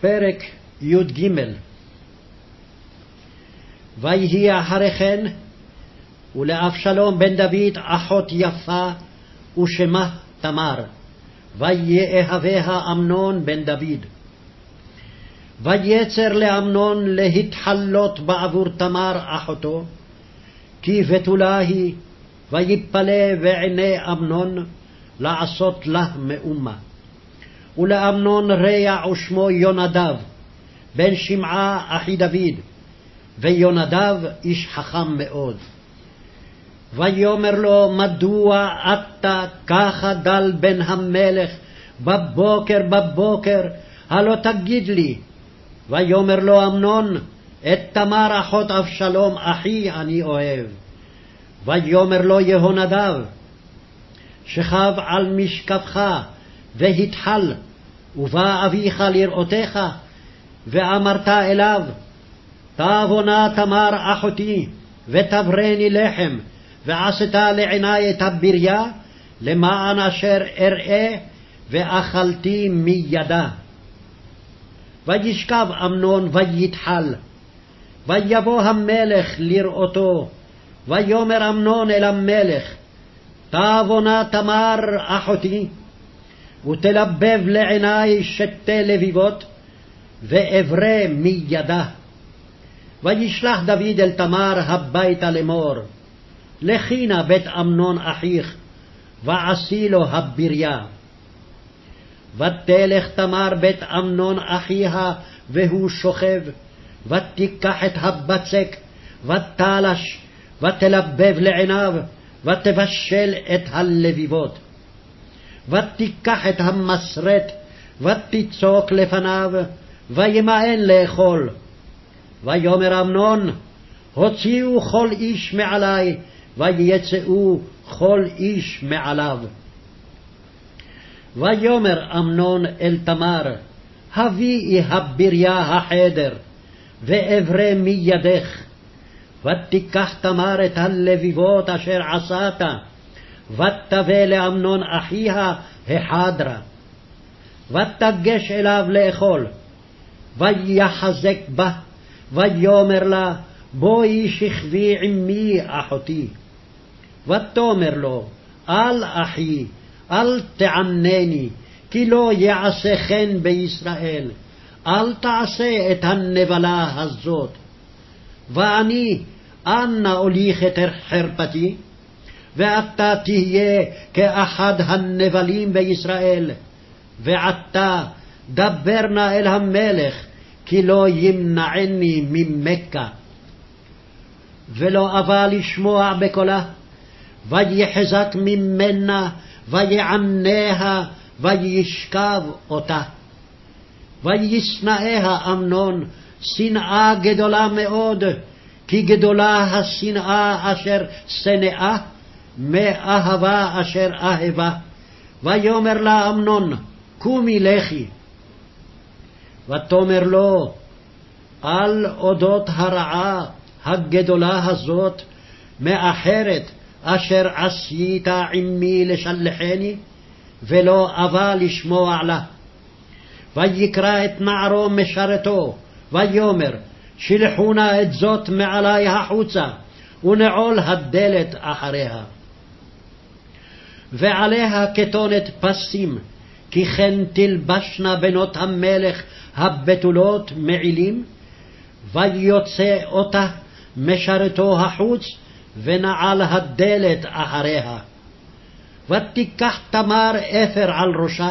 פרק י"ג ויהי אחרי כן, ולאבשלום בן דוד אחות יפה, ושמה תמר, ויאהביה אמנון בן דוד. ויצר לאמנון להתחלות בעבור תמר אחותו, כי בתולה היא, ויפלא בעיני אמנון לעשות לה מאומה. ולאמנון רע ושמו יונדב, בן שמעה אחי דוד, ויונדב איש חכם מאוד. ויאמר לו, מדוע אתה ככה דל בן המלך, בבוקר בבוקר, הלא תגיד לי. ויאמר לו אמנון, את תמר אחות אבשלום אחי אני אוהב. ויאמר לו יהונדב, שכב על משכבך, והתחל, ובא אביך לראותך, ואמרת אליו, תבונה תמר אחותי, ותברני לחם, ועשתה לעיני את הבריה, למען אשר אראה, ואכלתי מידה. וישכב אמנון ויתחל, ויבוא המלך לראותו, ויאמר אמנון אל המלך, תבונה תמר אחותי, ותלבב לעיני שתי לביבות, ואברה מידה. וישלח דוד אל תמר הביתה לאמור, לכי נא בית אמנון אחיך, ועשי לו הבריה. ותלך תמר בית אמנון אחיה, והוא שוכב, ותיקח את הבצק, ותלש, ותלבב לעיניו, ותבשל את הלביבות. ותיקח את המסרט, ותצוק לפניו, וימאן לאכול. ויאמר אמנון, הוציאו כל איש מעלי, ויצאו כל איש מעליו. ויאמר אמנון אל תמר, הביאי הבריה החדר, ואברה מידך. ותיקח תמר את הלביבות אשר עשת, ותבא לאמנון אחיה החדרה. ותגש אליו לאכול, ויחזק בה, ויאמר לה, בואי שכבי עמי אחותי. ותאמר לו, אל אחי, אל תענני, כי לא יעשה כן בישראל, אל תעשה את הנבלה הזאת. ואני, אנה אוליך את חרפתי? ואתה תהיה כאחד הנבלים בישראל. ועתה דבר נא אל המלך, כי לא ימנעני ממכה. ולא אבה לשמוע בקולה, ויחזק ממנה, ויעניה, וישכב אותה. וישנאיה אמנון, שנאה גדולה מאוד, כי גדולה השנאה אשר שנאה, מאהבה אשר אהבה. ויאמר לה אמנון, קומי לכי. ותאמר לו, על אודות הרעה הגדולה הזאת, מאחרת אשר עשית עמי לשלחני, ולא אבה לשמוע לה. ויקרא את נערו משרתו, ויאמר, שלחו נא את זאת מעלי החוצה, ונעול הדלת אחריה. ועליה כתונת פסים, כי כן תלבשנה בנות המלך הבתולות מעילים, ויוצא אותה משרתו החוץ, ונעל הדלת אחריה. ותיקח תמר אפר על ראשה,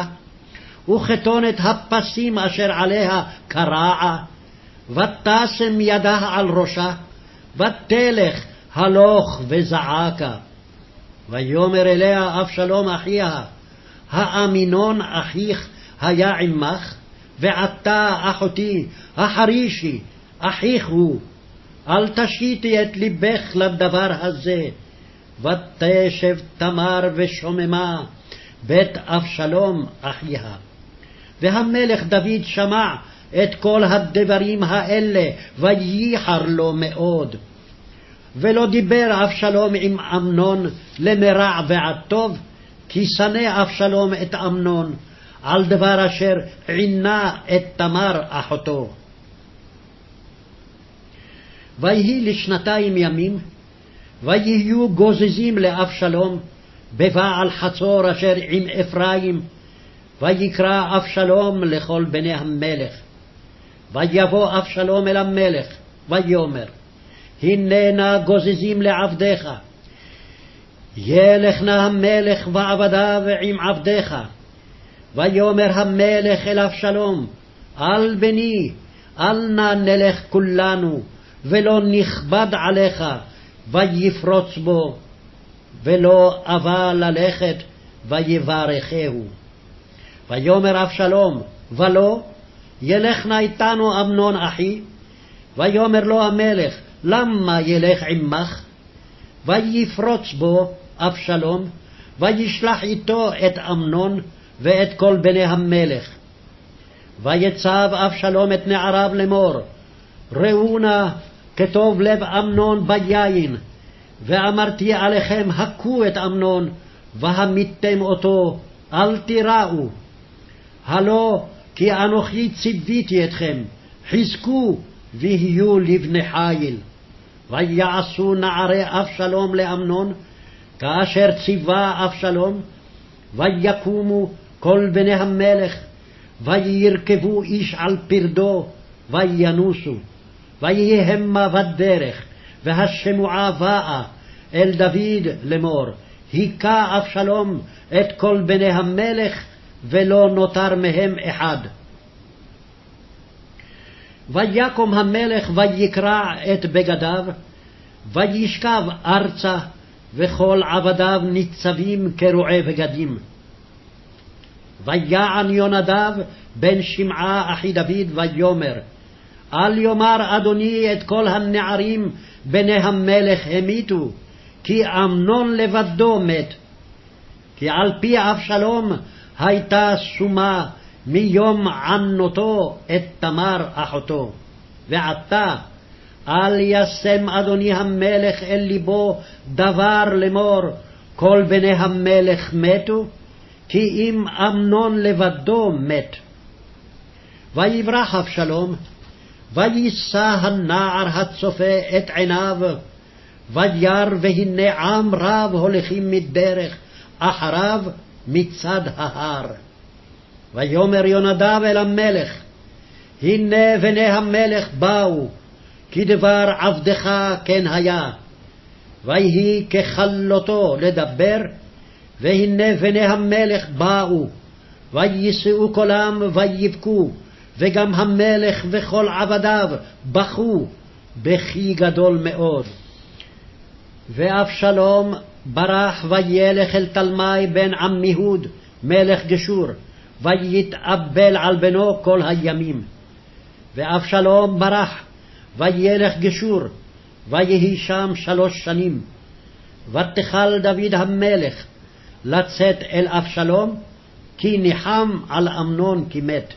וכתונת הפסים אשר עליה קרעה, ותשם ידה על ראשה, ותלך הלוך וזעקה. ויאמר אליה אבשלום אחיה, האמינון אחיך היה עמך, ועתה אחותי, החרישי, אחיך הוא, אל תשיתי את לבך לדבר הזה. ותשב תמר ושוממה, בית אבשלום אחיה. והמלך דוד שמע את כל הדברים האלה, וייחר לו מאוד. ולא דיבר אבשלום עם אמנון למרע ועד טוב, כי שנא אבשלום את אמנון, על דבר אשר עינה את תמר אחותו. ויהי לשנתיים ימים, ויהיו גוזזים לאבשלום בבעל חצור אשר עם אפרים, ויקרא אבשלום לכל בני המלך. ויבוא אבשלום אל המלך, ויאמר, הננה גוזזים לעבדיך. ילך נא המלך ועבדיו עם עבדיך. ויאמר המלך אל אבשלום, אל בני, אל נא נלך כולנו, ולא נכבד עליך, ויפרוץ בו, ולא אבה ללכת, ויברכהו. ויאמר אבשלום, ולא, ילך נא איתנו אמנון אחי. ויאמר לו המלך, למה ילך עמך? ויפרוץ בו אבשלום, וישלח איתו את אמנון ואת כל בני המלך. ויצב אבשלום את נעריו לאמור, ראו נא כטוב לב אמנון ביין, ואמרתי עליכם הכו את אמנון, והמיתם אותו, אל תיראו. הלא כי אנוכי ציוויתי אתכם, חזקו ויהיו לבני חיל. ויעשו נערי אבשלום לאמנון, כאשר ציווה אבשלום, ויקומו כל בני המלך, וירכבו איש על פרדו, וינוסו. ויהי המה בדרך, והשמועה באה אל דוד לאמור, היכה אבשלום את כל בני המלך, ולא נותר מהם אחד. ויקום המלך ויקרע את בגדיו, וישכב ארצה, וכל עבדיו ניצבים כרועי בגדים. ויען יונדב בן שמעה אחי דוד ויאמר אל יאמר אדוני את כל הנערים בני המלך המיתו כי אמנון לבדו מת כי על פי אבשלום הייתה שומה מיום ענותו את תמר אחותו. ועתה אל ישם אדוני המלך אל ליבו דבר לאמור כל בני המלך מתו, כי אם אמנון לבדו מת. ויברח אבשלום, ויישא הנער הצופה את עיניו, וירא והנה עם רב הולכים מדרך אחריו מצד ההר. ויאמר יונדב אל המלך, הנה בני המלך באו, כי דבר עבדך כן היה. ויהי ככלותו לדבר, והנה בני המלך באו, ויישאו קולם ויבכו, וגם המלך וכל עבדיו בכו בכי גדול מאוד. ואבשלום ברח וילך אל תלמי בן עמיהוד, מלך גשור, ויתאבל על בנו כל הימים. ואבשלום ברח, וילך גשור, ויהי שם שלוש שנים. ותכל דוד המלך לצאת אל אבשלום, כי ניחם על אמנון כי מת.